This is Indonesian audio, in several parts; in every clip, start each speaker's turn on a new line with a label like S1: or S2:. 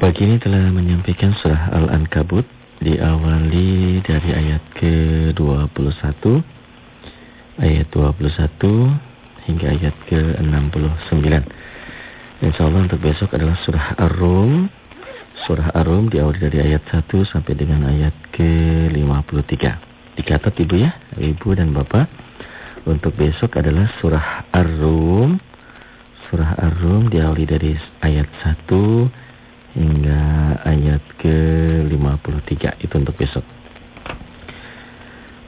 S1: Pagi ini telah menyampaikan surah Al-Ankabut diawali dari ayat ke-21 ayat 21 hingga ayat ke-69. Insyaallah untuk besok adalah surah Ar-Rum. Surah Ar-Rum diawali dari ayat 1 sampai dengan ayat ke-53. Dicatat Ibu ya, Ibu dan Bapak. Untuk besok adalah surah Ar-Rum. Surah Ar-Rum diawali dari ayat 1 hingga ayat ke-53 itu untuk besok.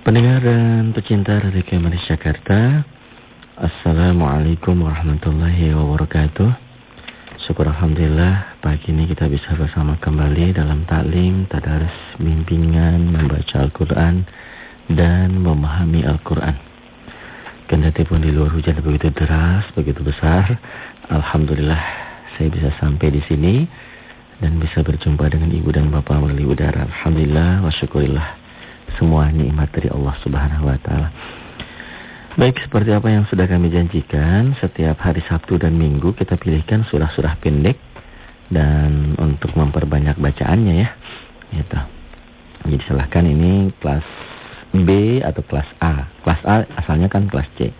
S1: Pendengar dan pecinta Radio Kemaris Jakarta, Assalamualaikum warahmatullahi wabarakatuh. Syukur Alhamdulillah pagi ini kita bisa bersama kembali dalam taklim, tadarus, bimbingan, membaca Al-Quran, dan memahami Al-Quran. Kendati pun di luar hujan begitu deras, begitu besar, Alhamdulillah saya bisa sampai di sini dan bisa berjumpa dengan ibu dan bapak melalui udara. Alhamdulillah wa syukurillah. Semua nikmat dari Allah Subhanahu wa taala. Baik, seperti apa yang sudah kami janjikan, setiap hari Sabtu dan Minggu kita pilihkan surah-surah pendek dan untuk memperbanyak bacaannya ya. Gitu. Jadi silahkan ini kelas B atau kelas A. Kelas A asalnya kan kelas C.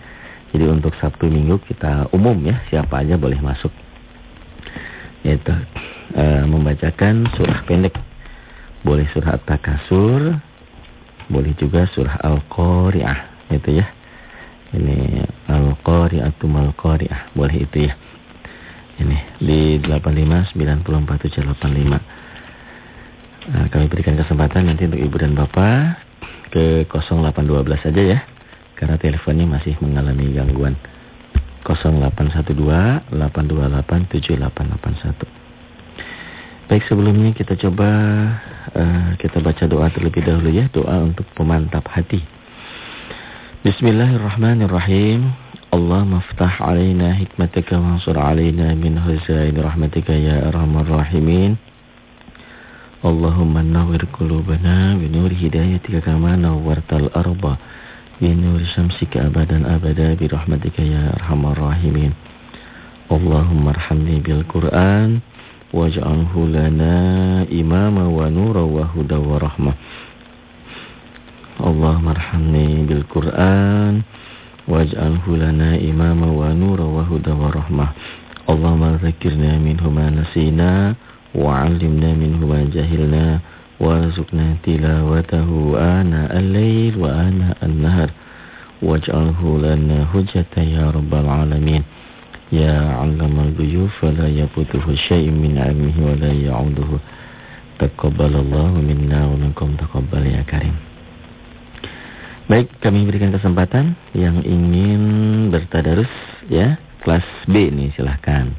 S1: Jadi untuk Sabtu Minggu kita umum ya, siapa aja boleh masuk. Itu e, membacakan surah pendek. Boleh surah At-Takasur, boleh juga surah Al-Qari'ah, itu ya. Ini Al-Qari'atu Mal-Qari'ah, boleh itu ya. Ini di 85 94 85. Nah, kami berikan kesempatan nanti untuk ibu dan bapak ke 0812 saja ya. Karena teleponnya masih mengalami gangguan. 0812 828 7881. Baik sebelumnya kita coba uh, kita baca doa terlebih dahulu ya doa untuk pemantap hati. Bismillahirrahmanirrahim. Allah maftah alaina hikmataka wa ansur alaina min huzain rahmatika ya arhamar rahimin. Allahumma nawwir qulubana bi nuri hidayatika kama nawwartal arba bi nuri syamsika abadan abada bi rahmatika ya arhamar rahimin. Allahumma arhamni bil Qur'an واجعله لنا إماما ونورا وهدى ورحمة. اللهم ارحمني بالقرآن واجعله لنا إماما ونورا وهدى ورحمة. اللهم ذكرنا منه ما نسينا وعلمنا منه ما جهلنا وارزقنا تلاوته آناء الليل وآناء النهر واجعله لنا هجة يا رب العالمين. Ya ghuyub fala yafutuhu syai'un min 'ilmihi wa la ya'uduhu. Taqabbalallahu minna wa minkum taqabbal ya karim. Baik, kami berikan kesempatan yang ingin bertadarus ya, kelas B nih silahkan.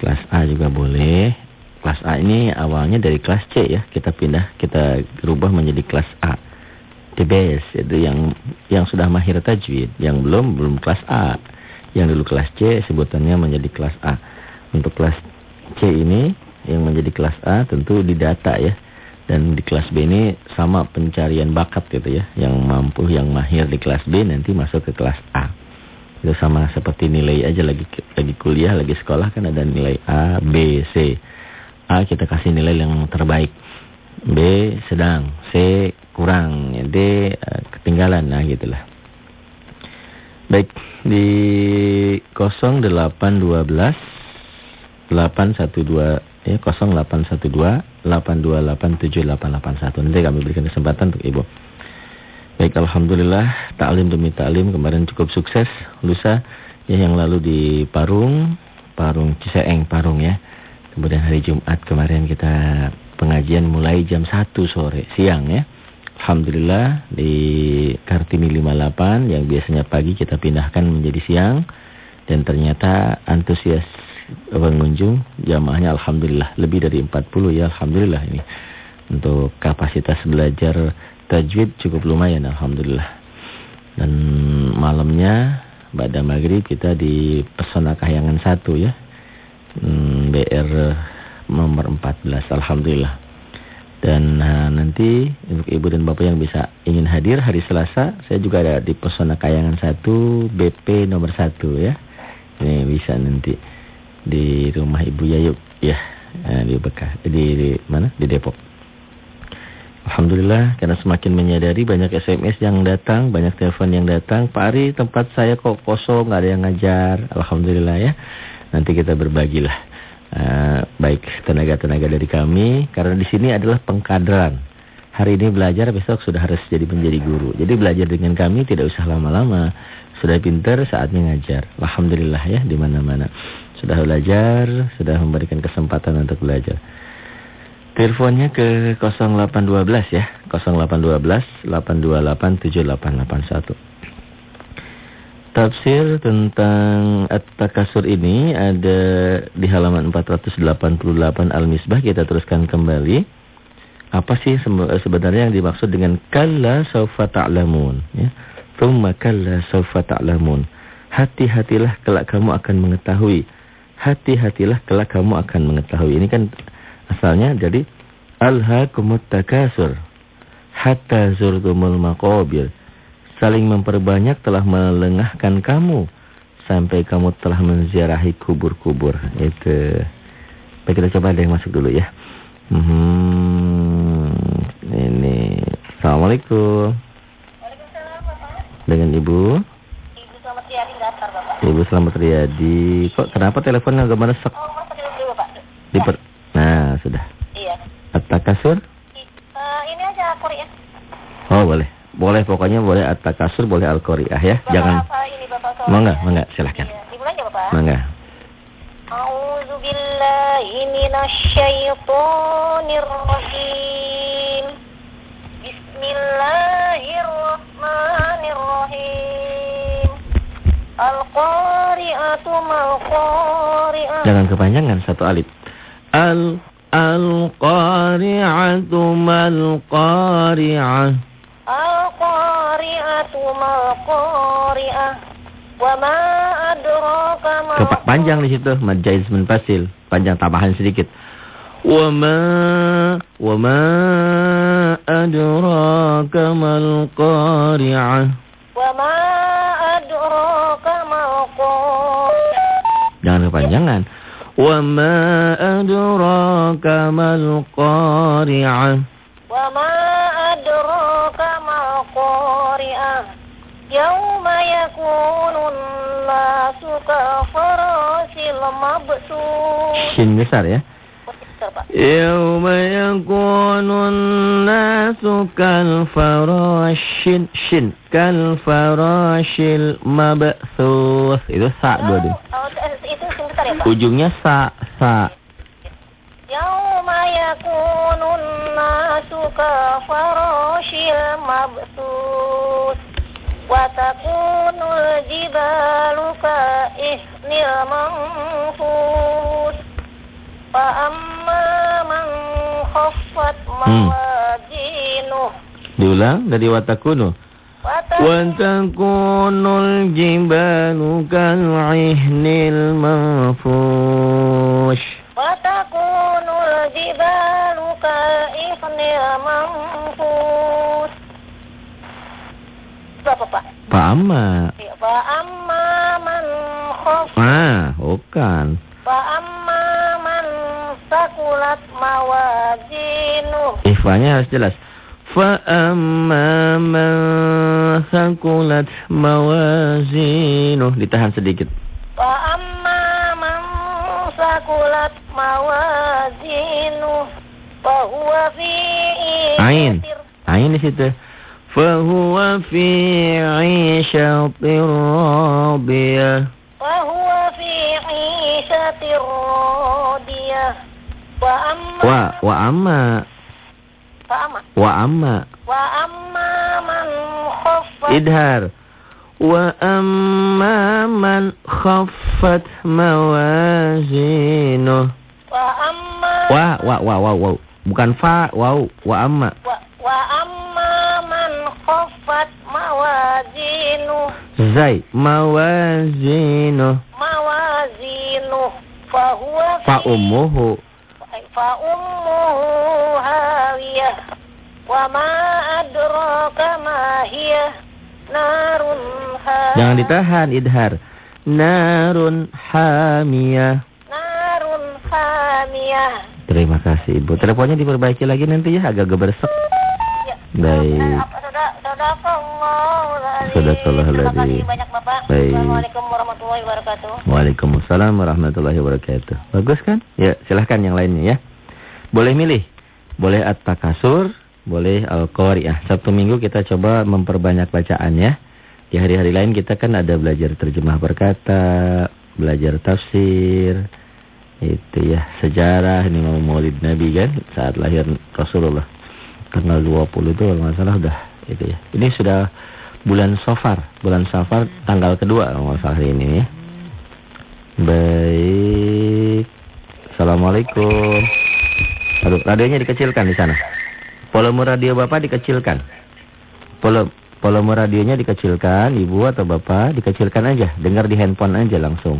S1: Kelas A juga boleh. Kelas A ini awalnya dari kelas C ya, kita pindah, kita rubah menjadi kelas A. DBS itu yang yang sudah mahir tajwid, yang belum belum kelas A yang dulu kelas C sebutannya menjadi kelas A. Untuk kelas C ini yang menjadi kelas A tentu didata ya. Dan di kelas B ini sama pencarian bakat gitu ya. Yang mampu, yang mahir di kelas B nanti masuk ke kelas A. Itu sama seperti nilai aja lagi lagi kuliah, lagi sekolah kan ada nilai A, B, C. A kita kasih nilai yang terbaik. B sedang, C kurang, D eh, ketinggalan nah gitulah. Baik, di 0812 812 ya 0812 8287881. Nanti kami berikan kesempatan untuk Ibu. Baik, alhamdulillah taklim demi taklim kemarin cukup sukses. Lusa ya yang lalu di Parung, Parung Ciseeng Parung ya. Kemudian hari Jumat kemarin kita pengajian mulai jam 1 sore, siang ya. Alhamdulillah di Kartini 58 yang biasanya pagi kita pindahkan menjadi siang dan ternyata antusias pengunjung jamaahnya Alhamdulillah lebih dari 40 ya Alhamdulillah ini. Untuk kapasitas belajar tajwid cukup lumayan Alhamdulillah. Dan malamnya pada maghrib kita di Pesona Kahyangan 1 ya. Hmm, BR nomor 14 Alhamdulillah dan uh, nanti untuk ibu dan bapak yang bisa ingin hadir hari Selasa, saya juga ada di Pesona Kayangan 1 BP nomor 1 ya. Ini bisa nanti di rumah Ibu Yayuk ya. Nah, di Bekah, di, di mana? Di Depok. Alhamdulillah karena semakin menyadari banyak SMS yang datang, banyak telepon yang datang. Pak Ari tempat saya kok kosong, nggak ada yang ngajar. Alhamdulillah ya. Nanti kita berbagilah uh, baik tenaga-tenaga dari kami karena di sini adalah pengkaderan. Hari ini belajar, besok sudah harus jadi menjadi guru. Jadi belajar dengan kami tidak usah lama-lama. Sudah pintar saatnya ngajar. Alhamdulillah ya di mana-mana. Sudah belajar, sudah memberikan kesempatan untuk belajar. Teleponnya ke 0812 ya. 0812 828 7881. Tafsir tentang At-Takasur ini ada di halaman 488 Al-Misbah. Kita teruskan kembali. Apa sih sebenarnya yang dimaksud dengan kalla saufa ta'lamun ya. Thumma kalla saufa ta'lamun. Hati-hatilah kelak kamu akan mengetahui. Hati-hatilah kelak kamu akan mengetahui. Ini kan Asalnya jadi alhaakumut takasur hatta zurtumul maqabir. Saling memperbanyak telah melengahkan kamu sampai kamu telah menziarahi kubur-kubur. Itu. Baik kita coba ada yang masuk dulu ya. Hmm, ini. Assalamualaikum.
S2: Waalaikumsalam, Bapak.
S1: Dengan Ibu?
S2: Ibu Selamat Riyadi Bapak.
S1: Ibu Selamat Riyadi. Kok kenapa teleponnya agak meresap?
S2: Oh, masa dulu, Bapak.
S1: Diper Nah, sudah.
S2: Iya.
S1: At-takasur?
S2: Uh, ini aja Korea.
S1: Oh, boleh. Boleh pokoknya boleh at-takasur, boleh al-qari'ah ya.
S2: Bapak
S1: Jangan
S2: apa ini Bapak soalnya?
S1: Mangga, mangga, silahkan.
S2: Iya. Dimulai ya, Bapak?
S1: Mangga.
S2: A'udzu billahi minasyaitonir rajim. Bismillahirrahmanirrahim. Al-qari'atu mal-qari'ah.
S1: Jangan kepanjangan satu alif. Al al-qari'atu mal-qari'ah. Kepak panjang di situ, mad jaiz munfasil. Panjang tambahan sedikit. Wa ma wa ma adraka mal qari'ah.
S2: Wa ma adraka mal qari'ah.
S1: Jangan kepanjangan. Wa ma adraka mal qari'ah.
S2: Wa ma adraka. Yauma yakunun nasu kafarasil mabsus.
S1: Shin besar ya.
S2: Bentar, Pak.
S1: Yawma yakunun nasu kal farashin shin kal farashil mabthus. Itu sa dua deh.
S2: Oh, itu sebentar ya, Pak.
S1: Ujungnya sa sa.
S2: Yauma yakunun nasu kafarashil mabsus ka ihnil manfus fa amma man khaffat
S1: Hmm.
S2: mawazinuh
S1: Diulang dari watakunu.
S2: wa ta-
S1: Watakunul jibalu kal ihnil manfush.
S2: wa takunul jibalu ka ihnil manfus Berapa, Pak?
S1: Pama.
S2: Ya, Fa amma man khaf
S1: Ah, bukan.
S2: fa amma man sakulat mawazinuh
S1: Ifanya harus jelas. Fa amma man thaqulat mawazinuh. Ditahan sedikit.
S2: amma man sakulat fa huwa fi
S1: Ain. Ain di situ. 'Ishatir radiyah.
S2: fa huwa fi isyatir radiyah wa amma
S1: Wa wa amma
S2: fa amma
S1: wa amma
S2: wa amma man khaffat
S1: idhar. Wa
S2: wa
S1: Wa wa wa. Bukan fa, waw, wa amma.
S2: wa, wa amma man khaffat mawazinuh
S1: Zai, mawazinuh.
S2: mawazinuh fa huwa
S1: Fa ummuhu.
S2: fa ummuhu hawiyah wa ma adraka ma hiya narun ha
S1: Jangan ditahan, idhar. Narun hamiyah.
S2: narun hamiyah.
S1: Terima kasih Ibu. Teleponnya diperbaiki lagi nanti ya, agak gebersek.
S3: Ya.
S1: Baik.
S3: Sudah Sadaqallahul banyak Bapak.
S1: Baik.
S3: Assalamualaikum warahmatullahi wabarakatuh.
S1: Waalaikumsalam warahmatullahi wabarakatuh. Bagus kan? Ya, silahkan yang lainnya ya. Boleh milih. Boleh at-takasur, boleh al-qari'ah. Sabtu Minggu kita coba memperbanyak bacaan ya. Di hari-hari lain kita kan ada belajar terjemah berkata, belajar tafsir, itu ya, sejarah, ini mau maulid Nabi kan, saat lahir Rasulullah. Tanggal 20 itu kalau nggak salah udah itu ya. Ini sudah bulan Safar, bulan Safar tanggal kedua kalau nggak salah ini ya. Baik. Assalamualaikum. Aduh, radionya dikecilkan di sana. Volume radio Bapak dikecilkan. Volume volume radionya dikecilkan, Ibu atau Bapak dikecilkan aja, dengar di handphone aja langsung.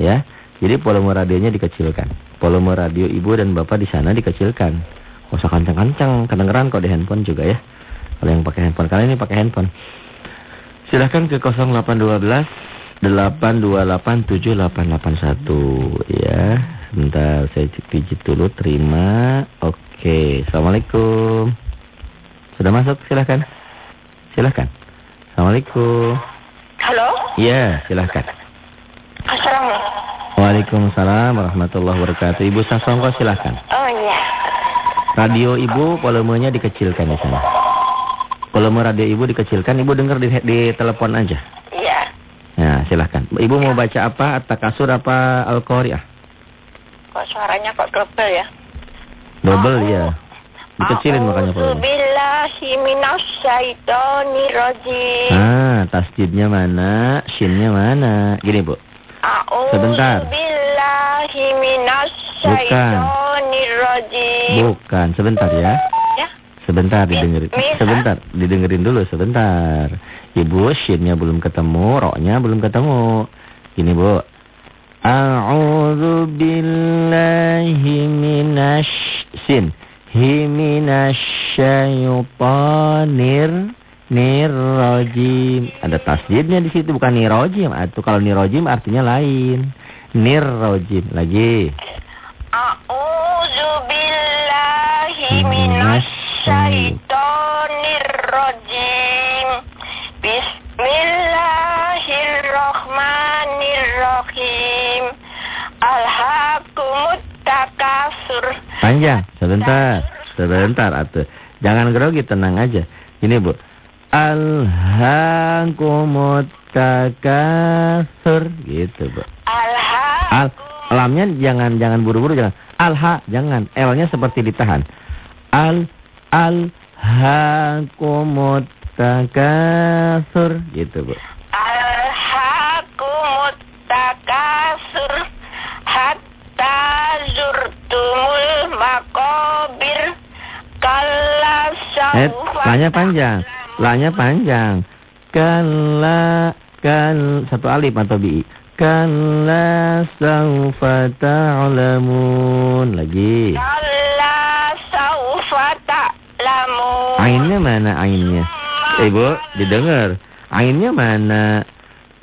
S1: Ya. Jadi volume radionya dikecilkan. Volume radio Ibu dan Bapak di sana dikecilkan. Gak usah kencang-kencang, kedengeran kok di handphone juga ya. Kalau yang pakai handphone, kalian ini pakai handphone. Silahkan ke 0812 8287881 ya. Sebentar saya pijit dulu terima. Oke, Assalamualaikum. Sudah masuk silahkan. Silahkan. Assalamualaikum.
S3: Halo.
S1: Iya, silahkan.
S3: Assalamualaikum.
S1: Waalaikumsalam warahmatullahi wabarakatuh. Ibu Sasongko silahkan.
S3: Oh iya.
S1: Radio ibu volumenya dikecilkan di sana. Volume radio ibu dikecilkan, ibu dengar di, di telepon aja.
S3: Iya.
S1: Nah, silahkan. Ibu mau baca apa? At-Takasur apa Al-Qari'ah?
S3: Kok suaranya kok double ya?
S1: Double ya. Dikecilin makanya volume.
S3: A'udzubillahi minasyaitonirrajim.
S1: Ah, tasjidnya mana? Shinnya mana? Gini, Bu. Sebentar.
S3: A'udzubillahi minasyaitonirrajim.
S1: Bukan, sebentar ya.
S3: Ya.
S1: Sebentar didengerin.
S3: Bisa.
S1: Sebentar, didengerin dulu sebentar. Ibu shinnya belum ketemu, roknya belum ketemu. Gini, Bu. A'udzu billahi minasy sin. Hi minasyaitonir nirrajim. Ada tasjidnya di situ bukan nirrajim. Atau kalau nirrajim artinya lain. Nirrajim. Lagi.
S3: A'udzubillahi minasyaitonirrajim. Bismillahirrahmanirrahim. Alhaqumut takasur.
S1: Panjang. Sebentar. Sebentar atuh. Jangan grogi, tenang aja. Ini, Bu. Alhaqumut takasur gitu, Bu. Al
S3: Alhaqumut
S1: lamnya jangan jangan buru-buru jangan. Alha jangan. L-nya seperti ditahan. Al al hakumut takasur gitu, Bu.
S3: Alhaqumut takasur hatta zurtumul kalla
S1: Eh, lanya panjang. Lanya panjang. Kalla kan satu alif atau bi. Kalla saufa ta'lamun. Lagi.
S3: kalla sawfa ta'lamun
S1: Ainnya mana ainnya? Eh, Bu, didengar. Ainnya mana?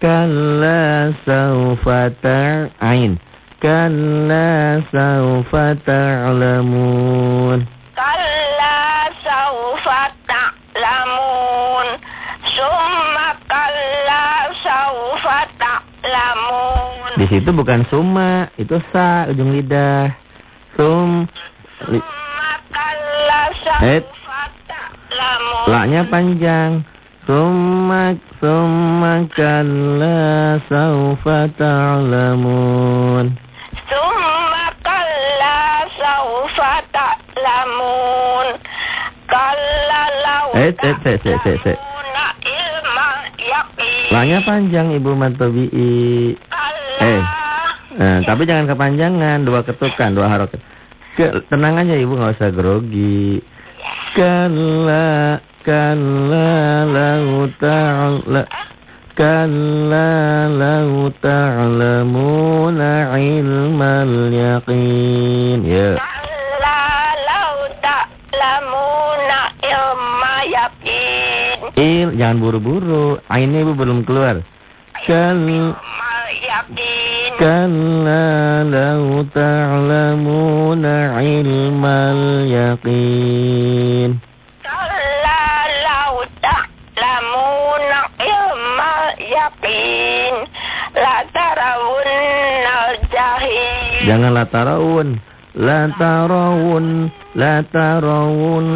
S1: Kalla saufa ta'ain. Kalla saufa ta'lamun. Di situ bukan summa, itu sa ujung lidah. Sum li, Eh. la-nya panjang. Summa summa kalla saufa ta'lamun.
S3: summa kalla sawfa ta'lamun kalla
S1: Eh, eh,
S3: ta'lamuna ilma yaqin
S1: La-nya panjang Ibu. Eh. Nah, tapi jangan kepanjangan, dua ketukan, dua harokat. Ke, tenang aja Ibu nggak usah grogi. Kalla kalla lau ta'ala kalla lau ta'lamuna ilmal yaqin. Ya.
S3: kalla law ta'lamuna ilma yaqin
S1: Il, jangan buru-buru. Ainnya Ibu belum keluar. Kal كلا لو تعلمون علم اليقين
S3: كلا لو تعلمون علم اليقين لترون الجحيم
S1: Jangan la tarawun. La tarawun. La tarawun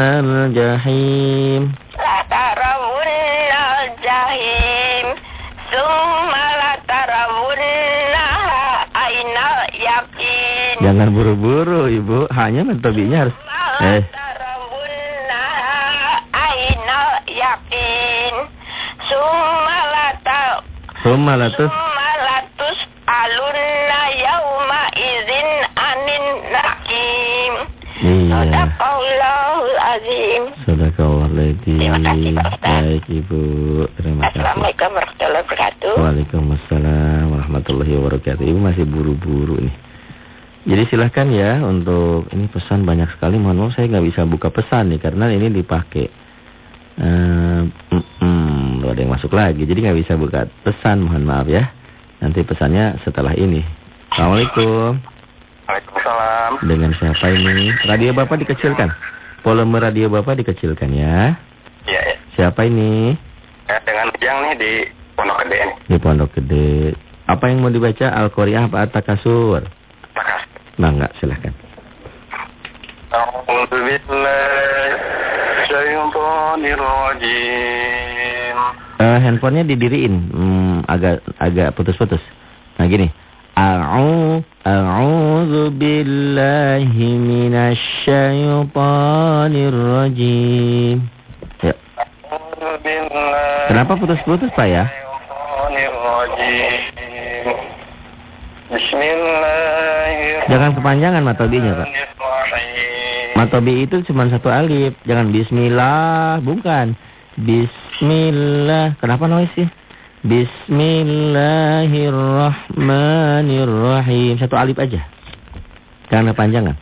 S1: al-jahim.
S3: لترون الجحيم ثم
S1: Jangan buru-buru, Ibu. Hanya mentobinya harus... Eh. Sumalatus Sumalatus
S3: alunna yauma izin anin nakim
S1: Iya.
S3: Sadaqallahul azim Sadaqallahul
S1: azim
S3: Terima kasih Pak Ustaz.
S1: Baik Ibu. Terima kasih.
S3: Assalamualaikum warahmatullahi wabarakatuh.
S1: Waalaikumsalam warahmatullahi wabarakatuh. Ibu masih buru-buru nih. Jadi silahkan ya untuk ini pesan banyak sekali. Mohon maaf saya nggak bisa buka pesan nih karena ini dipakai. Eh, mm, mm, ada yang masuk lagi. Jadi nggak bisa buka pesan. Mohon maaf ya. Nanti pesannya setelah ini. Assalamualaikum.
S4: Waalaikumsalam.
S1: Dengan siapa ini? Radio Bapak dikecilkan. Volume radio Bapak dikecilkan ya.
S4: Iya, ya.
S1: Siapa ini?
S4: Ya, dengan Ujang nih di Pondok Gede nih.
S1: Di Pondok Gede. Apa yang mau dibaca? Al-Qari'ah apa At-Takasur? Nah, Mangga silahkan. Uh, handphonenya didiriin hmm, agak agak putus-putus. Nah gini. A'udzu billahi minasy syaithanir rajim. Kenapa putus-putus Pak ya?
S4: Bismillahirrahmanirrahim. Bismillahirrahmanirrahim.
S1: Jangan kepanjangan matobinya, Pak. Matobi itu cuma satu alif. Jangan bismillah, bukan. Bismillah. Kenapa noise sih? Bismillahirrahmanirrahim. Satu alif aja. Jangan kepanjangan.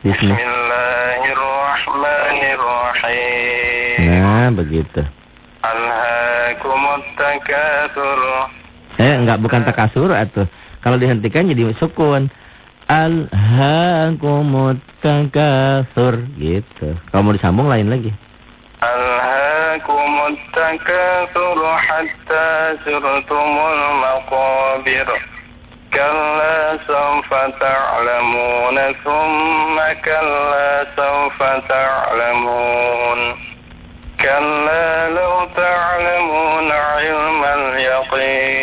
S4: Bismillahirrahmanirrahim.
S1: Nah, begitu.
S4: Alhaakumut.
S1: Eh, enggak bukan takasur atau kalau dihentikan jadi sukun. Alhaakumut takatsur gitu. Kalau mau disambung lain lagi.
S4: Alhaakumut takatsur hatta surtumul maqabir. Kalla sawfa ta'lamun thumma kalla sawfa ta'lamun. Kalla law ta'lamun 'ilmal yaqin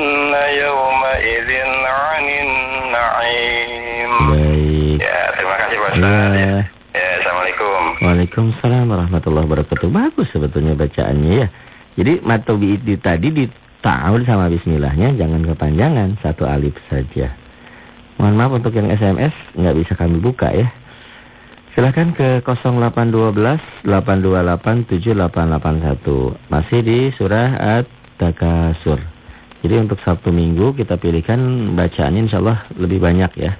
S4: لتسألن يومئذ عن النعيم
S1: Baik.
S4: Ya, terima kasih Pak
S1: Ya.
S4: Ustaz. Ya. ya, Assalamualaikum.
S1: Waalaikumsalam warahmatullahi wabarakatuh. Bagus sebetulnya bacaannya ya. Jadi matobi itu tadi dita'awun sama bismillahnya jangan kepanjangan. Satu alif saja. Mohon maaf untuk yang SMS nggak bisa kami buka ya. Silahkan ke 0812 828 7881. Masih di surah At-Takasur. jadi untuk Sabtu Minggu kita pilihkan bacaannya insya Allah lebih banyak ya.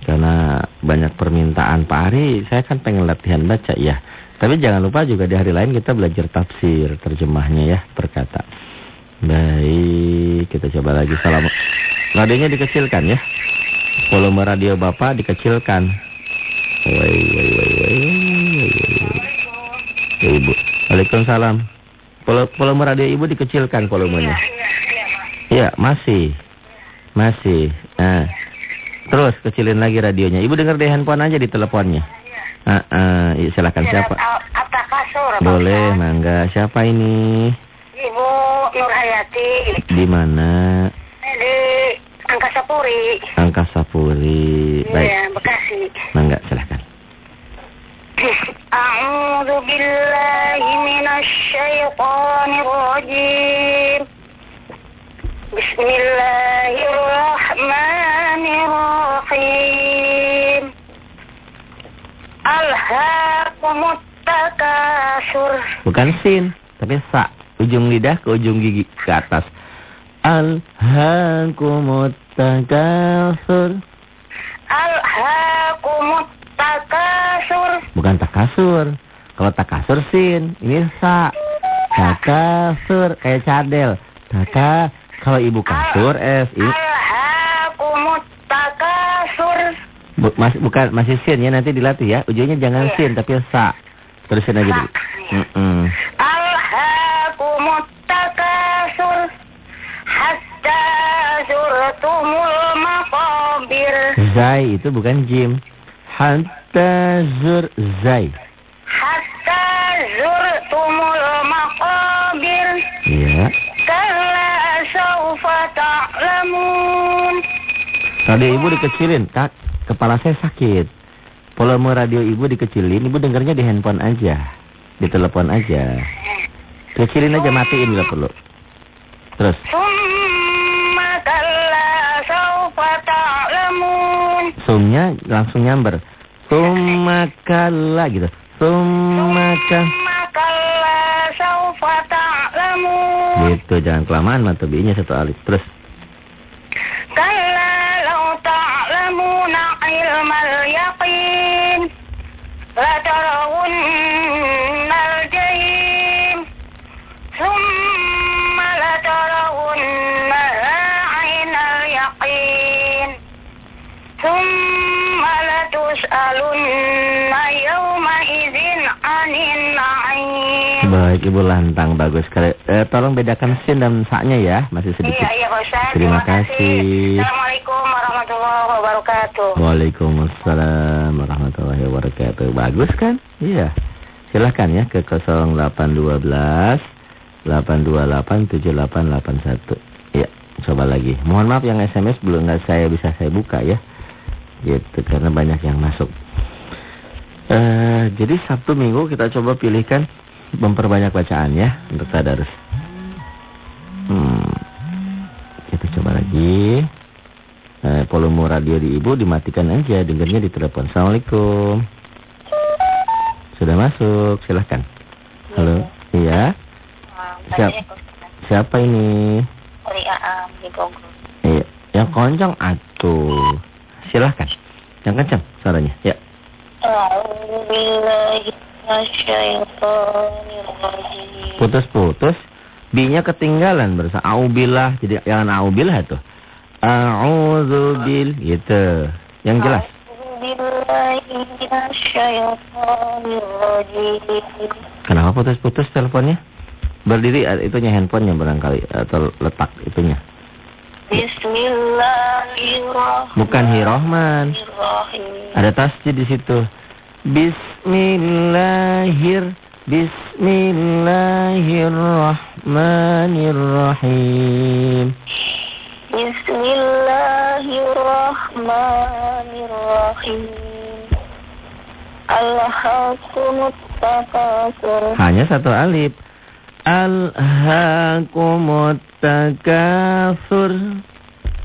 S1: Karena banyak permintaan Pak Ari, saya kan pengen latihan baca ya. Tapi jangan lupa juga di hari lain kita belajar tafsir, terjemahnya ya, perkata. Baik, kita coba lagi salam. Radionya dikecilkan ya. Volume radio Bapak dikecilkan. Wai, wai, wai, wai, wai, Ibu. Waalaikumsalam. Volu- Volume radio Ibu dikecilkan volumenya. Iya, Iya, masih. Masih. Nah. Terus kecilin lagi radionya. Ibu dengar di handphone aja di teleponnya. Uh, uh, silakan iya,
S3: siapa? Kasur.
S1: Boleh, mangga. Siapa ini?
S3: Ibu Nur Hayati.
S1: Di mana?
S3: Di Angkasa Angkasapuri.
S1: Angkasapuri. Iya, Baik.
S3: Iya, Bekasi.
S1: Mangga, silakan.
S3: A'udzu billahi minasy syaithanir rajim. بسم الله الرحمن الرحيم ألهاكم التكاثر
S1: Bukan sin, tapi sa. Ujung lidah ke ujung gigi ke atas. Alhaakumut takasur.
S3: ألهاكم Alhaakumut takasur.
S1: Bukan takasur. Kalau takasur sin, ini sa. Takasur kayak cadel. Taka kalau ibu kasur s
S3: Alhaakumut takasur.
S1: bu, mas, bukan masih sin ya nanti dilatih ya. Ujungnya jangan
S3: Iya.
S1: sin tapi sa. Terusin aja dulu. Mm-mm.
S3: Alhaakumut takasur. Hatta zurtumul maqabir.
S1: Zai itu bukan jim. Hatta zur zai. Radio ibu dikecilin, kak. Kepala saya sakit. Volume radio ibu dikecilin, ibu dengarnya di handphone aja. Di telepon aja. Kecilin aja, matiin bila perlu. Terus.
S3: Summa.
S1: Sumnya langsung nyamber. Sumakala gitu. Sumaka.
S3: Summa kalla ta'lamun.
S1: Gitu, jangan kelamaan mata B-nya satu alif. Terus. Ibu lantang. Bagus sekali. Eh, tolong bedakan sin dan saknya ya. Masih sedikit.
S3: Iya, iya Pak Ustaz.
S1: Terima kasih.
S3: Assalamualaikum warahmatullahi wabarakatuh.
S1: Waalaikumsalam warahmatullahi wabarakatuh. Bagus kan? Iya. Silahkan ya ke 0812 828 7881. Ya, coba lagi. Mohon maaf yang SMS belum nggak saya bisa saya buka ya. Gitu karena banyak yang masuk. Eh, jadi Sabtu Minggu kita coba pilihkan memperbanyak bacaan ya untuk tadarus. Hmm. Kita coba lagi. Eh, volume radio di ibu dimatikan aja, dengarnya di telepon. Assalamualaikum. Sudah masuk, silahkan. Halo, iya. Siap. Siapa ini?
S3: Dari Aam di Bogor.
S1: Iya, yang kencang atuh. Silahkan. Yang kencang suaranya. Ya.
S3: Rajim.
S1: Putus-putus. B-nya ketinggalan bersama aubillah. Jadi jangan aubillah tuh. A'udzubil gitu. Yang jelas. Kenapa putus-putus teleponnya? Berdiri eh, itunya handphonenya barangkali atau letak itunya.
S3: Bismillahirrahmanirrahim.
S1: Bukan Hirohman. Ada tasjid di situ. Bismillahir Bismillahirrahmanirrahim.
S3: Bismillahirrahmanirrahim. Alhaakumut takasur.
S1: Hanya satu alif. Alhaakumut takasur.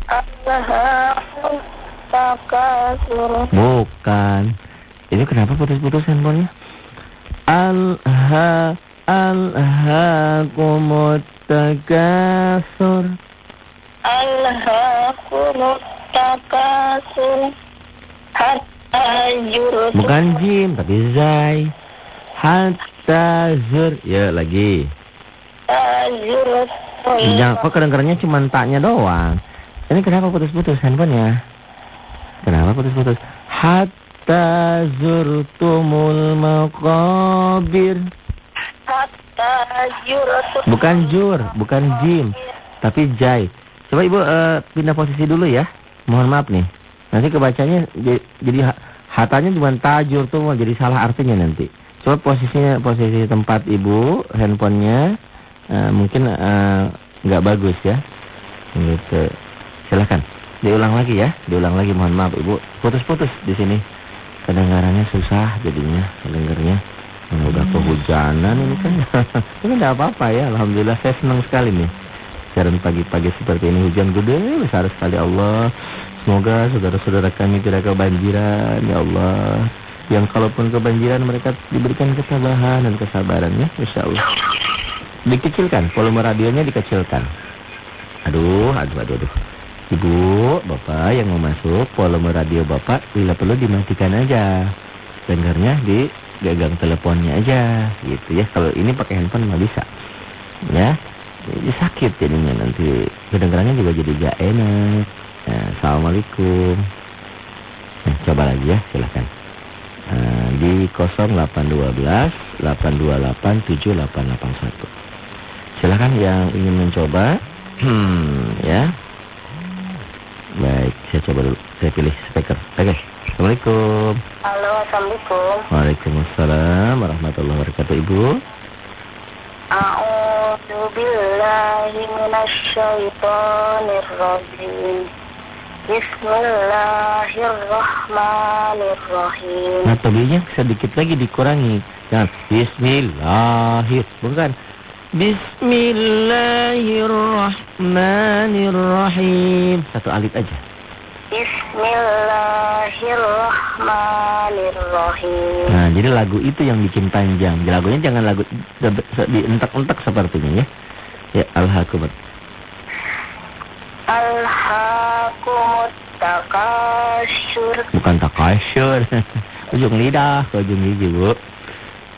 S3: Alhaakumut takasur.
S1: Bukan. Ini kenapa putus-putus handphonenya? Alha alhaakumut takasur.
S3: Alhaakumut takasur. Hatta jurut.
S1: Bukan jim tapi zai. Hatta zur. Ya lagi.
S3: Jurut.
S1: Jangan kok kedengarannya cuma taknya doang. Ini kenapa putus-putus handphonenya? Kenapa putus-putus? Hatta zurtumul maqabir.
S3: Hatta jurut.
S1: Bukan jur, bukan jim, tapi jai. Coba ibu eh, pindah posisi dulu ya. Mohon maaf nih. Nanti kebacanya jadi, jadi ha- hatanya cuma tajur tuh jadi salah artinya nanti. Coba posisinya posisi tempat ibu handphonenya eh, mungkin eh, nggak bagus ya. Gitu. Silakan. Diulang lagi ya. Diulang lagi mohon maaf ibu. Putus-putus di sini. Kedengarannya susah jadinya dengarnya. Ini udah kehujanan ini kan. ini enggak apa-apa ya. Alhamdulillah saya senang sekali nih. Siaran pagi-pagi seperti ini hujan gede besar sekali Allah. Semoga saudara-saudara kami tidak kebanjiran ya Allah. Yang kalaupun kebanjiran mereka diberikan ketabahan dan kesabaran ya Insya Allah. Dikecilkan, volume radionya dikecilkan. Aduh, aduh, aduh, aduh. Ibu, Bapak yang mau masuk, volume radio Bapak bila perlu dimatikan aja. Dengarnya di gagang teleponnya aja, gitu ya. Kalau ini pakai handphone nggak bisa, ya. Jadi sakit jadinya nanti kedengarannya juga jadi gak enak. Nah, Assalamualaikum. Nah, coba lagi ya, silahkan. Nah, di 0812 828 7881. Silahkan yang ingin mencoba, ya. Baik, saya coba dulu. Saya pilih speaker. Oke. Assalamualaikum.
S5: Halo, Assalamualaikum.
S1: Waalaikumsalam warahmatullahi wabarakatuh. Ibu.
S5: A'udzu billahi minasyaitonir rajim. Bismillahirrahmanirrahim.
S1: Nah, tobinya sedikit lagi dikurangi. Jangan Bismillahir, bukan. Bismillahirrahmanirrahim. Satu alif aja.
S5: Bismillahirrahmanirrahim.
S1: Nah, jadi lagu itu yang bikin panjang. Lagunya jangan lagu dientak-entak sepertinya ya. Ya.
S5: Alhaakumut takasyur.
S1: Bukan takasyur. ujung lidah, ke ujung gigi, Bu.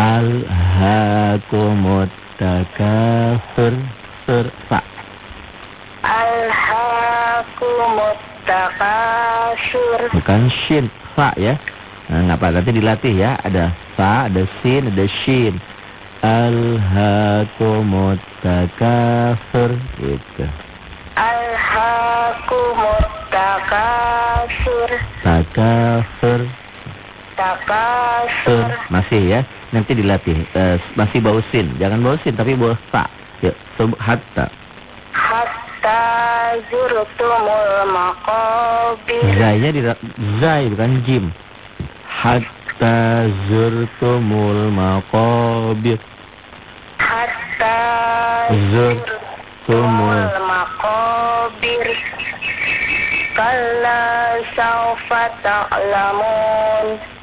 S1: Alhaakumut takasur.
S5: Alhaakumut takasyur.
S1: Bukan shin, sa ya. Nah, nggak apa nanti dilatih ya. Ada sa, ada sin, ada shin. Alhaakumut takasur. Gitu.
S5: Takasyur.
S1: Takasur.
S5: Takasyur.
S1: Sur. Masih ya. Nanti dilatih. Eh, masih bau sin. Jangan bau sin, tapi bau. Ya, hatta.
S5: Hatta zurtumul maqabir.
S1: Zainya di zai bukan jim. Hatta zurtumul maqabir.
S5: Hatta
S1: Zurtumul.
S5: maqabir. Kalla saufa ta'lamun.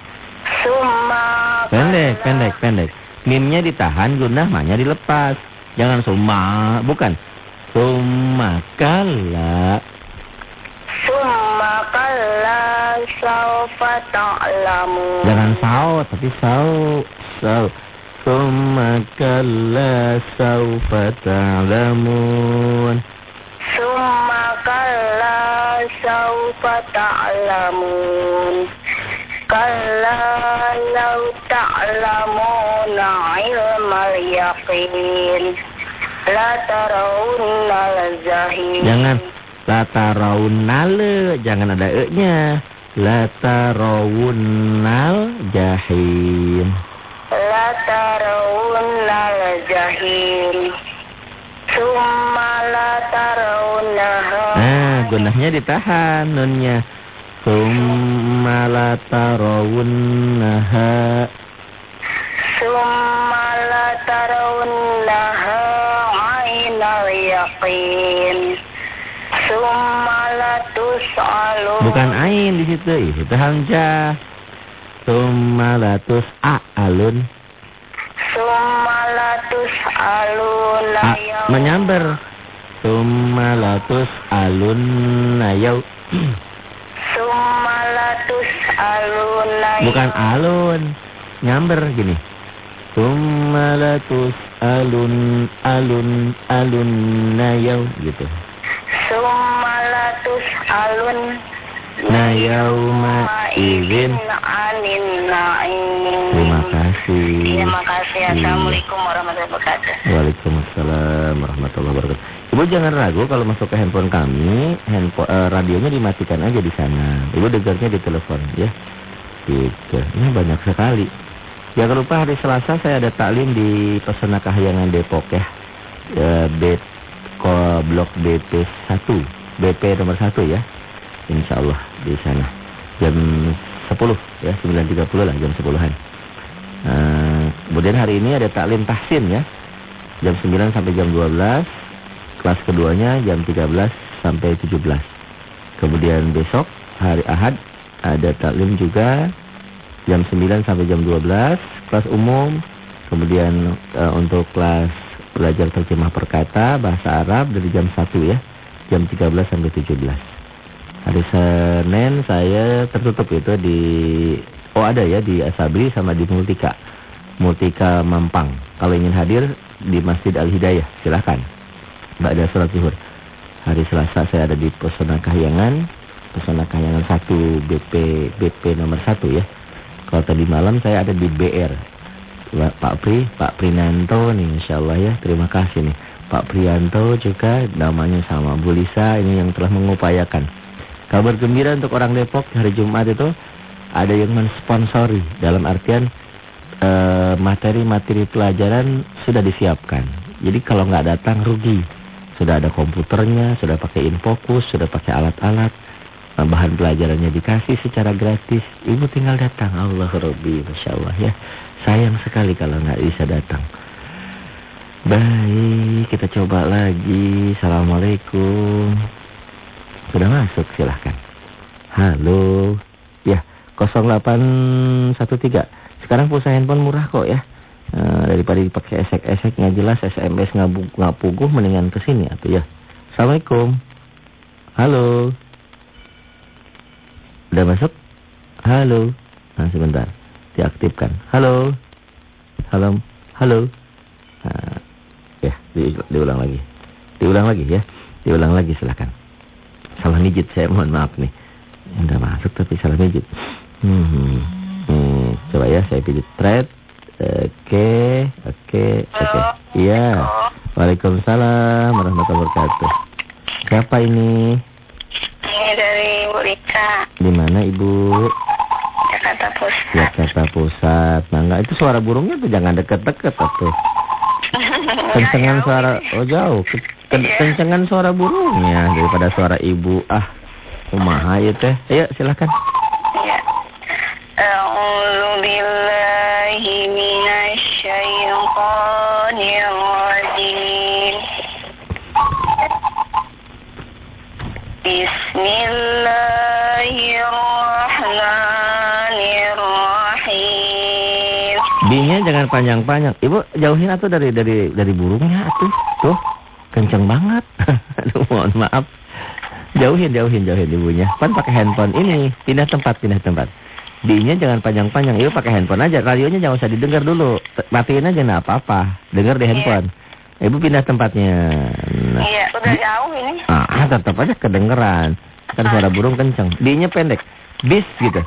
S5: Summa
S1: Pendek, pendek, pendek. Mimnya ditahan, gunah mahnya dilepas. Jangan summa, bukan. Summa kalla.
S5: Summa kalla saufa ta'lamun.
S1: Jangan sao, tapi sao. Sao. Summa kalla saufa ta'lamun.
S5: Summa kalla saufa ta'lamun. Law ta'lamuna ilmal yaqin. La tarawunnal zahim.
S1: Jangan. Latarawunnal, jangan ada e-nya. Latarawunnal jahim.
S5: La tarawunnal jahim. Summa la tarawunnaha.
S1: Nah, gunahnya ditahan nunnya. Summa latarawunnaha.
S5: Summa la tarawunnaha ainal yaqin. Summa la tus'alun.
S1: Bukan ain di situ, itu hamzah. Summa latus alun.
S5: Summa la tus'aluna
S1: A, menyambar. Summa latus alun nayau.
S5: Summa la tus'aluna
S1: Bukan alun. Nyamber gini. Summa latus alun alun alun nayau gitu.
S5: Summa la tus'alun
S1: Nah, yauma idzin.
S5: anin na'im.
S1: Terima kasih.
S5: Terima kasih.
S1: Iya.
S5: Assalamualaikum warahmatullahi wabarakatuh.
S1: Waalaikumsalam warahmatullahi wabarakatuh. Ibu jangan ragu kalau masuk ke handphone kami, handphone eh, radionya dimatikan aja di sana. Ibu dengarnya di telepon ya. Gitu. Ini banyak sekali. Jangan lupa hari Selasa saya ada taklim di Pesona Kahyangan Depok ya. Eh, B blok BP 1, BP nomor 1 ya. Insya Allah di sana. Jam 10 ya, 9.30 lah jam 10-an. Eh, kemudian hari ini ada taklim tahsin ya. Jam 9 sampai jam 12. Kelas keduanya jam 13 sampai 17. Kemudian besok hari Ahad ada taklim juga jam 9 sampai jam 12 kelas umum. Kemudian eh, untuk kelas belajar terjemah perkata bahasa Arab dari jam 1 ya. Jam 13 sampai 17. Hari Senin saya tertutup itu di oh ada ya di Asabri sama di Multika. Multika Mampang. Kalau ingin hadir di Masjid Al Hidayah silahkan. Mbak ada surat zuhur. Hari Selasa saya ada di Pesona Kahyangan. Pesona Kahyangan 1 BP BP nomor 1 ya. Kalau tadi malam saya ada di BR. Pak Pri, Pak Prinanto nih Insya Allah ya. Terima kasih nih. Pak Prianto juga namanya sama Bu Lisa ini yang telah mengupayakan. Kabar gembira untuk orang Depok hari Jumat itu ada yang mensponsori dalam artian eh, materi-materi pelajaran sudah disiapkan. Jadi kalau nggak datang rugi. Sudah ada komputernya, sudah pakai infokus, sudah pakai alat-alat. Nah, bahan pelajarannya dikasih secara gratis. Ibu tinggal datang. Allah Rabbi, Masya Allah ya. Sayang sekali kalau nggak bisa datang. Baik, kita coba lagi. Assalamualaikum. Sudah masuk, silahkan. Halo. Ya, 0813. Sekarang pulsa handphone murah kok ya. Nah, daripada dipakai esek-esek nggak jelas SMS nggak puguh mendingan ke sini atau ya. Assalamualaikum. Halo. Udah masuk? Halo. Nah, sebentar. Diaktifkan. Halo. Halo. Halo. Nah, ya, di, diulang lagi. Diulang lagi ya. Diulang lagi silakan. Salah mijit saya mohon maaf nih. Udah masuk tapi salah mijit. Hmm. hmm. Coba ya saya pijit thread. Oke, oke, oke. Iya. Waalaikumsalam warahmatullahi wabarakatuh. Siapa ini?
S3: Ini dari Bu Rika,
S1: Di mana Ibu?
S3: Jakarta Pusat.
S1: Jakarta Pusat. Nah, enggak itu suara burungnya tuh jangan deket-deket tuh. Kencengan suara oh jauh. Ke- Kencengan suara burungnya daripada suara ibu. Ah, kumaha ya teh. Ayo silakan.
S3: Ya. A'udzu Bismillahirrahmanirrahim.
S1: Binya jangan panjang-panjang. Ibu jauhin atuh dari dari dari burungnya atuh. Tuh, kenceng banget. Aduh, mohon maaf. Jauhin, jauhin, jauhin ibunya. Pan pakai handphone ini, pindah tempat, pindah tempat. Binya jangan panjang-panjang. Ibu pakai handphone aja. Radionya jangan usah didengar dulu. Matiin aja nggak apa-apa. Dengar di handphone. Ibu pindah tempatnya. Nah.
S3: Iya, udah jauh ini.
S1: Ah, tetap aja kedengeran. Kan suara burung kenceng. Binya pendek. Bis gitu.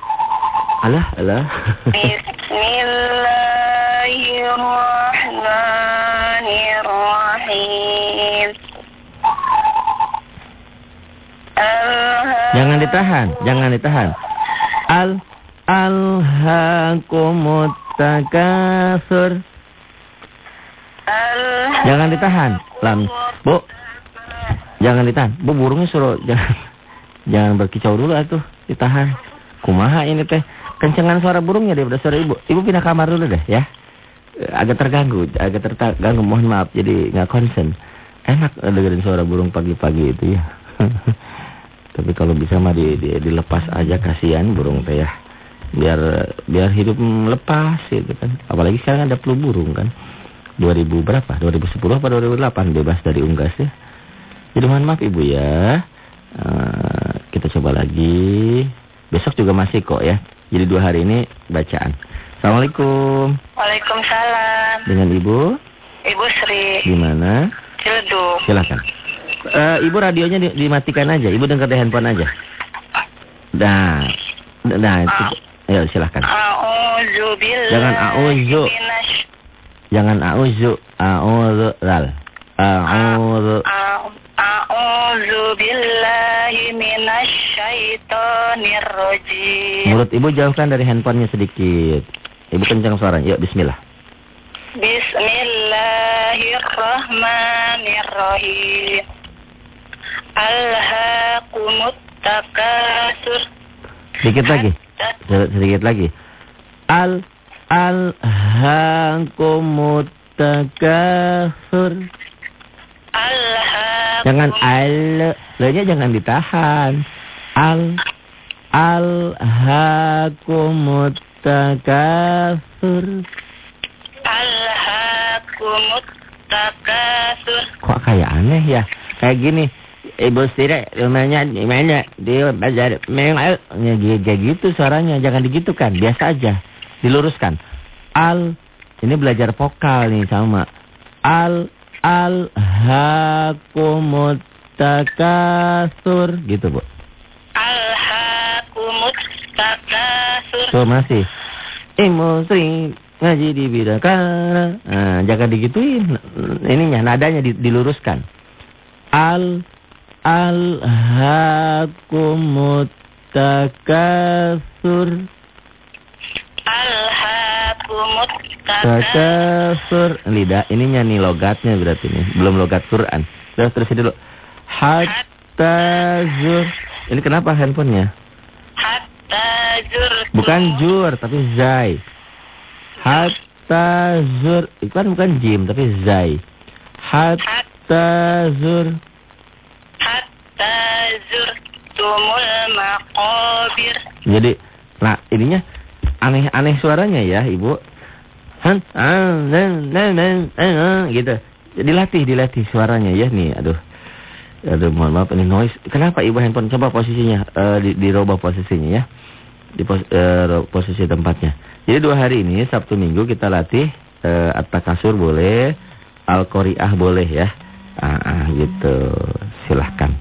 S1: Alah, alah.
S3: Bismillahirrahmanirrahim.
S1: Jangan ditahan, jangan ditahan. Al alhaqumut takasur. Jangan ditahan. Lam. Bu. Jangan ditahan. Bu burungnya suruh jangan jangan berkicau dulu atuh, ditahan. Kumaha ini teh? Kencengan suara burungnya daripada suara ibu. Ibu pindah kamar dulu deh ya. Agak terganggu, agak terganggu. Mohon maaf jadi nggak konsen. Enak dengerin suara burung pagi-pagi itu ya. Tapi kalau bisa mah di, di, dilepas aja kasihan burung teh ya. Biar biar hidup lepas gitu kan. Apalagi sekarang ada flu burung kan. 2000 berapa? 2010 apa 2008 bebas dari unggas ya. Jadi mohon maaf Ibu ya. Eh, kita coba lagi. Besok juga masih kok ya. Jadi dua hari ini bacaan. Assalamualaikum.
S3: Waalaikumsalam.
S1: Dengan Ibu
S3: Ibu Sri
S1: di mana?
S3: Ciledug.
S1: Silakan. Eh, Ibu radionya di- dimatikan aja. Ibu dengar di handphone aja. Nah, nah itu. Ayo silakan.
S3: A'udzu billahi
S1: Jangan a'udzu. Jangan auzu, auzu lal. Auzu.
S3: A'u- A'udzu billahi minasy syaithanir rajim.
S1: Mulut Ibu jauhkan dari handphonenya sedikit. Ibu kencang suaranya. Yuk bismillah.
S3: Bismillahirrahmanirrahim. Alhaqumut takasur.
S1: Sedikit lagi. Sedikit sedikit lagi. Al alhaqumut takasur.
S3: Alhaq.
S1: Jangan al, le-nya jangan ditahan. Al alhaqumut takasur. Kok kayak aneh ya? Kayak gini. Ibu Sire, rumahnya di mana? Di bazar Mengal. Ya, kayak gitu suaranya, jangan digitukan, biasa aja. Diluruskan. Al, ini belajar vokal nih sama. Al, al, hakumut takasur. Gitu, Bu.
S3: Alhaakumut takasur.
S1: Tuh masih. Emosi ngaji di bidakara. Nah, jangan digituin. Ininya nadanya di- diluruskan. Al al hakumut takasur.
S3: Alhaakumut takasur.
S1: Lidah ininya nih logatnya berarti nih. Belum logat Quran. Terus terusin dulu. Hatta zur. Ini kenapa handphonenya?
S3: Hatta zurtum.
S1: Bukan jur, tapi zai. Hatta zur. Itu kan bukan jim, tapi zai. Hatta zur.
S3: Hatta zurtumul maqabir.
S1: Jadi, nah ininya aneh-aneh suaranya ya, Ibu. Ah, nan, ah, gitu. Dilatih, dilatih suaranya ya nih. Aduh. Aduh, mohon maaf ini noise. Kenapa Ibu handphone coba posisinya eh, di dirubah posisinya ya. Di pos, eh, ro- posisi tempatnya. Jadi dua hari ini Sabtu Minggu kita latih eh, at-takasur boleh, al-qari'ah boleh ya. Ah, ah, gitu. Silahkan.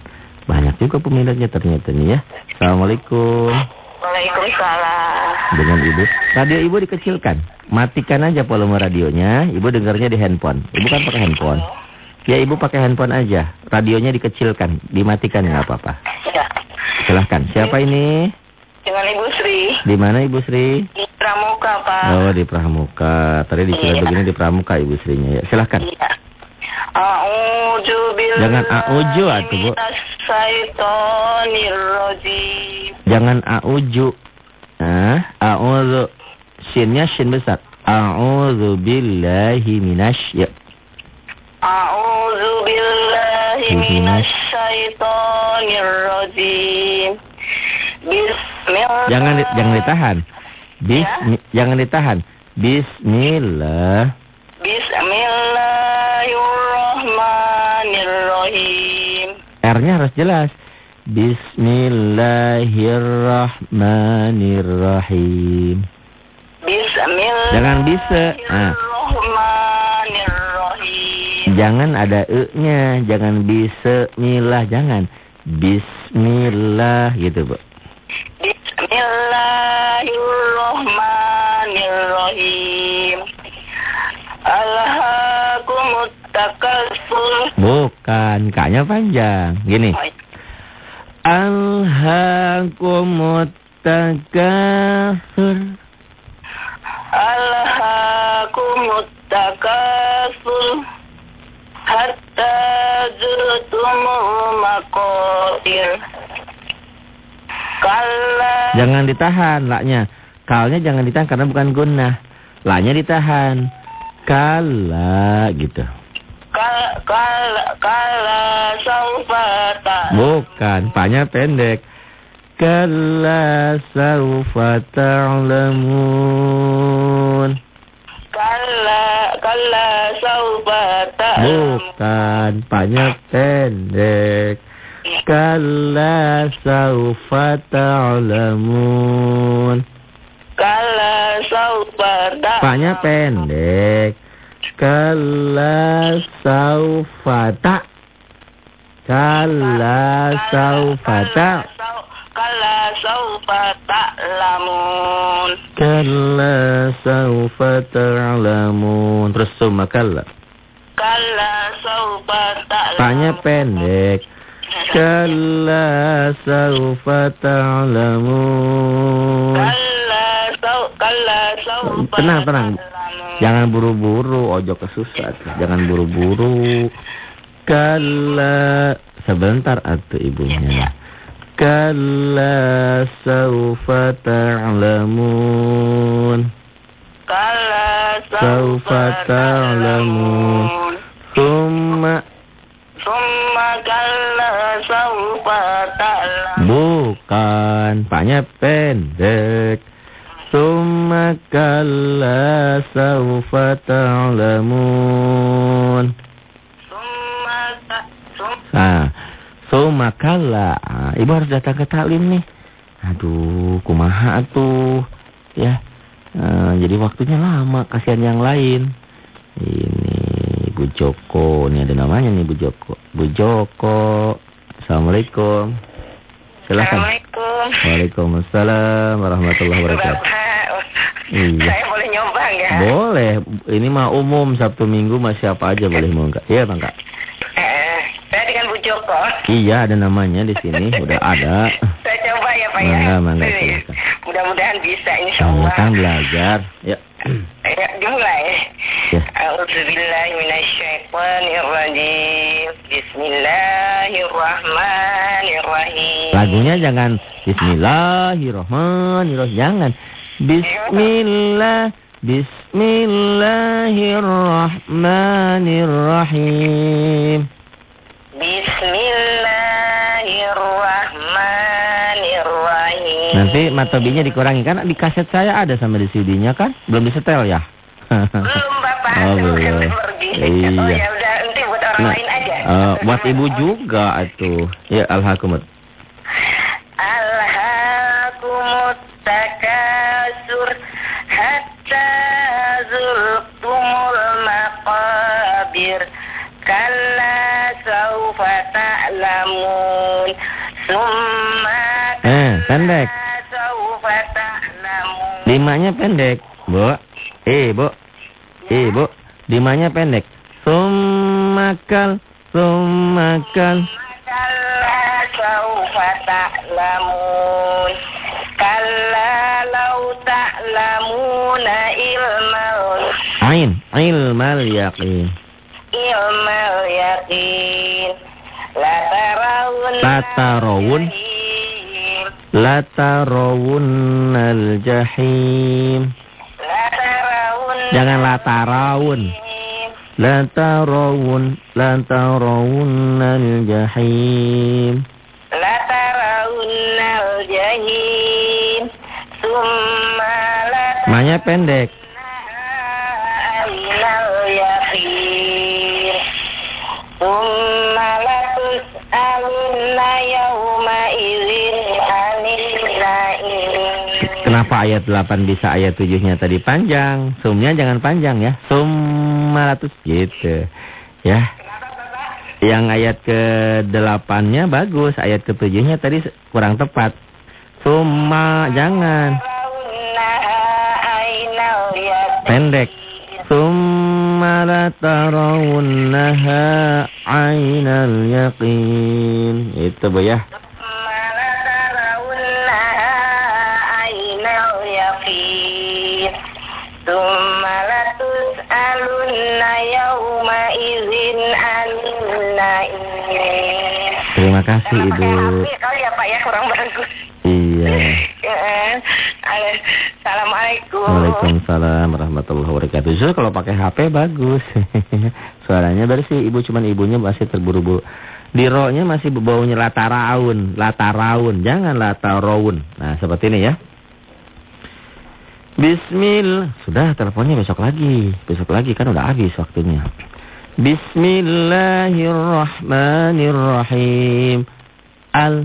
S1: Banyak juga peminatnya ternyata nih ya. Assalamualaikum.
S3: Waalaikumsalam.
S1: Dengan ibu. Radio ibu dikecilkan. Matikan aja volume radionya. Ibu dengarnya di handphone. Ibu kan pakai handphone. Ya ibu pakai handphone aja. Radionya dikecilkan. Dimatikan nggak apa-apa.
S3: Ya.
S1: Silahkan. Siapa ini?
S3: Dengan Ibu Sri.
S1: Di mana Ibu Sri?
S3: Di Pramuka, Pak.
S1: Oh di Pramuka. Tadi dikira
S3: Iya.
S1: begini di Pramuka Ibu Srinya ya. Silahkan.
S3: Iya. A'udzu billahi
S1: Jangan a'udzu atuh, Bu. Jangan auju. Nah, a'udzu. Shinnya shin besar. A'udzu billahi minasy. Ya.
S3: A'udzu billahi minasyaitonir rajim. Bismillah.
S1: Jangan jangan ditahan. Bis, jangan ditahan. Bismillah.
S3: Bismillahirrahmanirrahim.
S1: R-nya harus jelas. Bismillahirrahmanirrahim.
S3: Bismillahirrahmanirrahim.
S1: Jangan bisa. Ah. Jangan ada e-nya, jangan bismillah, jangan. Bismillah gitu, Bu.
S3: Bismillahirrahmanirrahim. Alhaakumut takasur.
S1: Bukan, kaknya panjang. Gini. Alhaakumut takasur.
S3: Alhaakumut takasur. Hatta zurtumul maqabir. Kalla.
S1: Jangan ditahan laknya. Kalnya jangan ditahan karena bukan gunnah. Laknya ditahan. Kala gitu.
S3: Kala, kala, kala saufa.
S1: Bukan, paknya pendek. Kala saufa ta'lamun.
S3: Kala, kala saufa ta.
S1: Bukan, paknya pendek. Kala saufa ta'lamun.
S3: Kala saufa ta.
S1: Paknya pendek. Kala saufa ta. Kala saufa ta.
S3: Kala saufa ta'lamun.
S1: Kala saufa ta'lamun. Terus summa kala.
S3: Kala saufa ta'lamun.
S1: Paknya pendek. Kala saufa ta'lamun.
S3: Kala sau kala saufa
S1: Tenang, tenang. Jangan buru-buru, ojo kesusah. Jangan buru-buru. Kala sebentar atuh ibunya. Kala saufa ta'lamun.
S3: Kala
S1: Saufa ta'lamun. Summa
S3: Summa kalla saufa ta'lamun.
S1: bukan, paknya pendek. Summa kala saufa ta'lamun.
S3: Summa
S1: Nah, sum ibu harus datang ke taklim nih. Aduh, kumaha tuh. Ya. Uh, jadi waktunya lama, kasihan yang lain. Ini Bu Joko, ini ada namanya nih Bu Joko. Bu Joko. Assalamualaikum. Silakan.
S3: Assalamualaikum.
S1: Waalaikumsalam warahmatullahi wabarakatuh. Iya.
S3: saya boleh nyoba nggak?
S1: Boleh. Ini mah umum Sabtu Minggu mah siapa aja boleh mau enggak? Iya, Bang Kak.
S3: Eh, saya dengan Bu Joko.
S1: Iya, ada namanya di sini, udah ada.
S3: Saya coba ya Pak ya.
S1: Mangga, mangga, silakan.
S3: Mudah-mudahan bisa insya
S1: Saya
S3: Allah.
S1: kan belajar. Ya.
S3: Ya, dimulai.
S1: Ya.
S3: A'udzubillahi minasyaitonirrajim. Bismillahirrahmanirrahim.
S1: Lagunya jangan Bismillahirrahmanirrahim. Jangan. Bismillah. Bismillahirrahmanirrahim.
S3: Bismillahirrahmanirrahim.
S1: Nanti matobinya dikurangi kan di kaset saya ada sama di CD-nya kan? Belum disetel ya?
S3: Belum Bapak,
S1: Oh, belum.
S3: pergi.
S1: Iya.
S3: Oh ya udah, nanti buat orang
S1: Nah,
S3: lain aja.
S1: eh, buat ibu juga tuh. Ya, alhakumut.
S3: Alhaakumut takasur
S1: Eh, pendek. Limanya pendek, Bu. Eh, Bu. Eh, Bu. Limanya pendek. Summakal, summakal.
S3: kalla saufa ta'lamun kalla law ta'lamuna ilmal
S1: Ain, ilmal yaqin.
S3: ilmal yaqin la tarawun
S1: La tarawun. La tarawunnal jahim.
S3: la tarawun
S1: Jangan la tarawun. La tarawun,
S3: anil na'im
S1: Kenapa ayat 8 bisa ayat 7-nya tadi panjang? Sumnya jangan panjang ya. Summa ratus gitu. Ya. Yang ayat ke-8-nya bagus, ayat ke-7-nya tadi kurang tepat. Summa jangan pendek. Summa la tarawunnaha ainal yaqin. Itu Bu ya.
S3: Thumma
S1: Terima kasih Ibu.
S3: HP kali ya Pak ya kurang bagus
S1: Iya.
S3: Ya, Assalamualaikum
S1: Waalaikumsalam warahmatullahi wabarakatuh. Justru kalau pakai HP bagus. Suaranya bersih. Ibu cuman ibunya masih terburu-buru. Di ro-nya masih baunya lataraun, lataraun. Jangan lataraun. Nah, seperti ini ya. Bismillah. Sudah teleponnya besok lagi. Besok lagi kan udah habis waktunya. Bismillahirrahmanirrahim. Al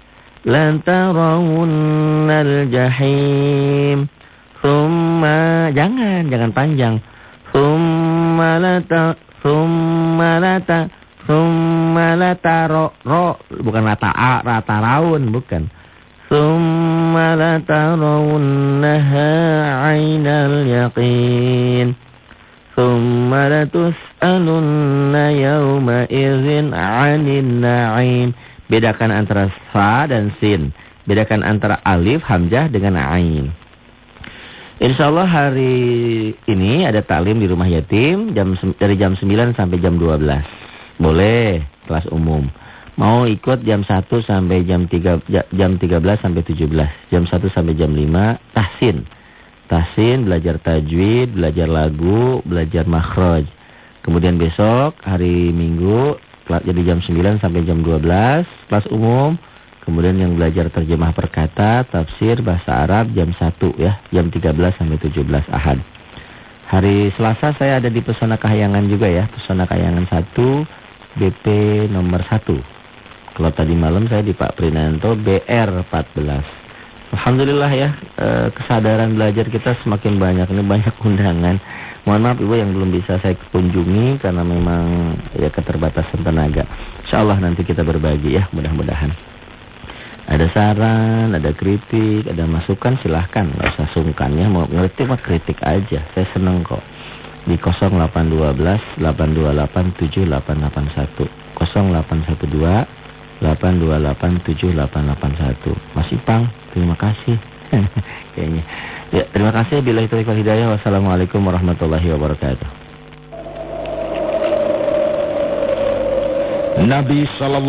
S1: lantaraunnal jahim. Summa jangan jangan panjang. Summa lata summa lata summa lata ro, ro bukan rata a rata raun bukan. Summa lata raunnaha ainal yaqin. Summa latus'alunna yawma izin 'anil na'im. Bedakan antara sa dan sin. Bedakan antara alif, hamzah dengan ain. Insya Allah hari ini ada taklim di rumah yatim jam dari jam 9 sampai jam 12. Boleh, kelas umum. Mau ikut jam 1 sampai jam 3 jam 13 sampai 17. Jam 1 sampai jam 5 tahsin. Tahsin belajar tajwid, belajar lagu, belajar makhraj. Kemudian besok hari Minggu jadi jam 9 sampai jam 12 kelas umum. Kemudian yang belajar terjemah perkata, tafsir, bahasa Arab jam 1 ya, jam 13 sampai 17 Ahad. Hari Selasa saya ada di Pesona Kahyangan juga ya, Pesona Kahyangan 1 BP nomor 1. Kalau tadi malam saya di Pak Prinanto BR 14. Alhamdulillah ya, eh, kesadaran belajar kita semakin banyak. Ini banyak undangan. Mohon maaf Ibu yang belum bisa saya kunjungi karena memang ya keterbatasan tenaga. Insya Allah nanti kita berbagi ya, mudah-mudahan. Ada saran, ada kritik, ada masukan silahkan. Nggak usah sungkan ya, mau ngerti mah kritik aja. Saya seneng kok. Di 0812 828 7881 0812 8287881 Mas Ipang, terima kasih. Kayaknya. Ya, terima kasih bila itu hidayah. Wassalamualaikum warahmatullahi wabarakatuh.
S6: Nabi sallallahu